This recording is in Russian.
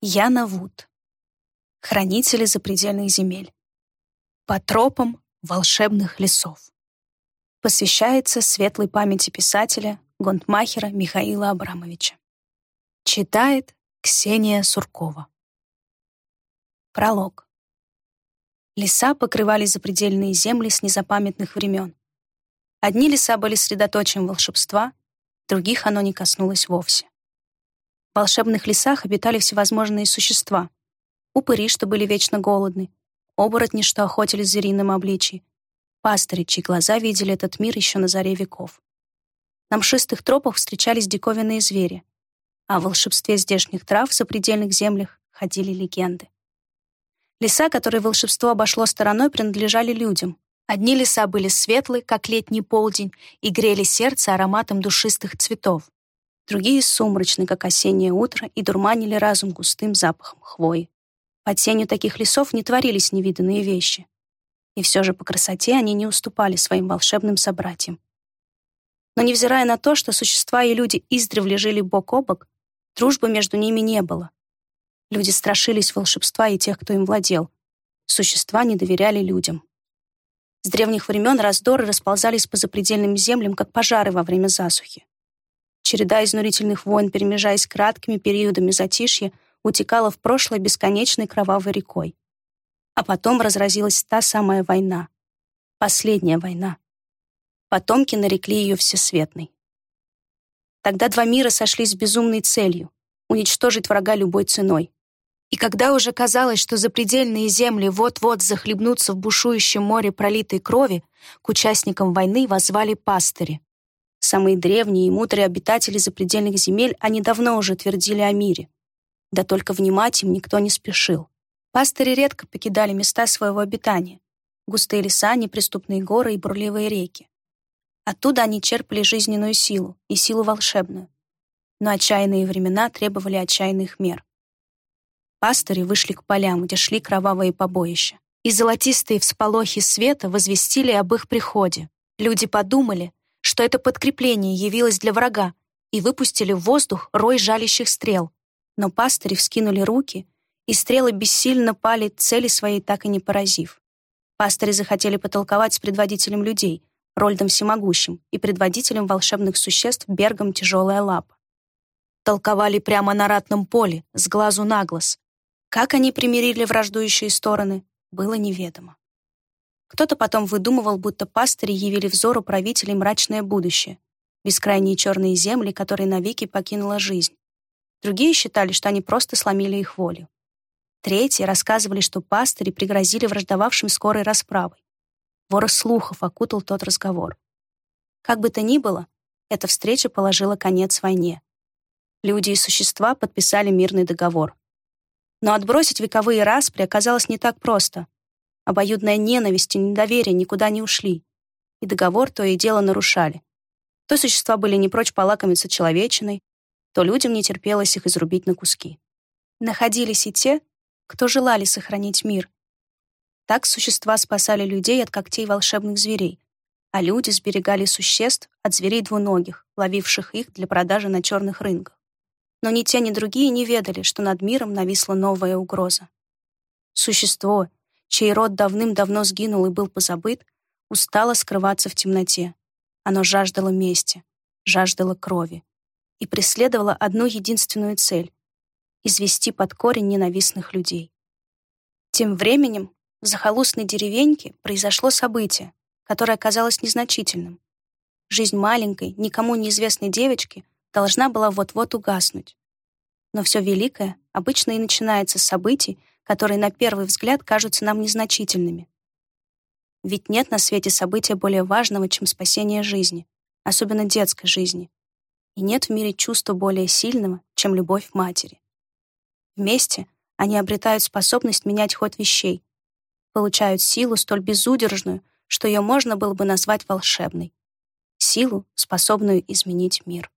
Яна Вуд. Хранители запредельных земель. По тропам волшебных лесов. Посвящается светлой памяти писателя Гонтмахера Михаила Абрамовича. Читает Ксения Суркова. Пролог. Леса покрывали запредельные земли с незапамятных времен. Одни леса были средоточием волшебства, других оно не коснулось вовсе. Волшебных лесах обитали всевозможные существа. Упыри, что были вечно голодны, оборотни, что охотились в зверином обличии, пастыри, чьи глаза видели этот мир еще на заре веков. На мшистых тропах встречались диковинные звери, а о волшебстве здешних трав в запредельных землях ходили легенды. Леса, которые волшебство обошло стороной, принадлежали людям. Одни леса были светлы, как летний полдень, и грели сердце ароматом душистых цветов другие сумрачны, как осеннее утро, и дурманили разум густым запахом хвои. Под сенью таких лесов не творились невиданные вещи. И все же по красоте они не уступали своим волшебным собратьям. Но невзирая на то, что существа и люди издревле жили бок о бок, дружбы между ними не было. Люди страшились волшебства и тех, кто им владел. Существа не доверяли людям. С древних времен раздоры расползались по запредельным землям, как пожары во время засухи. Череда изнурительных войн, перемежаясь краткими периодами затишья, утекала в прошлое бесконечной кровавой рекой. А потом разразилась та самая война. Последняя война. Потомки нарекли ее всесветной. Тогда два мира сошлись с безумной целью — уничтожить врага любой ценой. И когда уже казалось, что запредельные земли вот-вот захлебнутся в бушующем море пролитой крови, к участникам войны возвали пастыри. Самые древние и мудрые обитатели запредельных земель, они давно уже твердили о мире. Да только внимать им никто не спешил. Пастыри редко покидали места своего обитания. Густые леса, неприступные горы и бурливые реки. Оттуда они черпали жизненную силу и силу волшебную. Но отчаянные времена требовали отчаянных мер. Пастыри вышли к полям, где шли кровавые побоища. И золотистые всполохи света возвестили об их приходе. Люди подумали, что это подкрепление явилось для врага, и выпустили в воздух рой жалящих стрел. Но пастыри вскинули руки, и стрелы бессильно пали цели своей, так и не поразив. Пастыри захотели потолковать с предводителем людей, Рольдом Всемогущим, и предводителем волшебных существ Бергом Тяжелая Лапа. Толковали прямо на ратном поле, с глазу на глаз. Как они примирили враждующие стороны, было неведомо. Кто-то потом выдумывал, будто пастыри явили взору правителей мрачное будущее, бескрайние черные земли, которые навеки покинула жизнь. Другие считали, что они просто сломили их волю. Третьи рассказывали, что пастыри пригрозили враждовавшим скорой расправой. Ворох слухов окутал тот разговор. Как бы то ни было, эта встреча положила конец войне. Люди и существа подписали мирный договор. Но отбросить вековые распри оказалось не так просто. Обоюдная ненависть и недоверие никуда не ушли, и договор то и дело нарушали. То существа были не прочь полакомиться человечиной, то людям не терпелось их изрубить на куски. Находились и те, кто желали сохранить мир. Так существа спасали людей от когтей волшебных зверей, а люди сберегали существ от зверей двуногих, ловивших их для продажи на черных рынках. Но ни те, ни другие не ведали, что над миром нависла новая угроза. Существо, чей род давным-давно сгинул и был позабыт, устало скрываться в темноте. Оно жаждало мести, жаждало крови и преследовало одну единственную цель — извести под корень ненавистных людей. Тем временем в захолустной деревеньке произошло событие, которое оказалось незначительным. Жизнь маленькой, никому неизвестной девочки должна была вот-вот угаснуть. Но все великое обычно и начинается с событий, которые на первый взгляд кажутся нам незначительными. Ведь нет на свете события более важного, чем спасение жизни, особенно детской жизни. И нет в мире чувства более сильного, чем любовь матери. Вместе они обретают способность менять ход вещей, получают силу столь безудержную, что ее можно было бы назвать волшебной. Силу, способную изменить мир.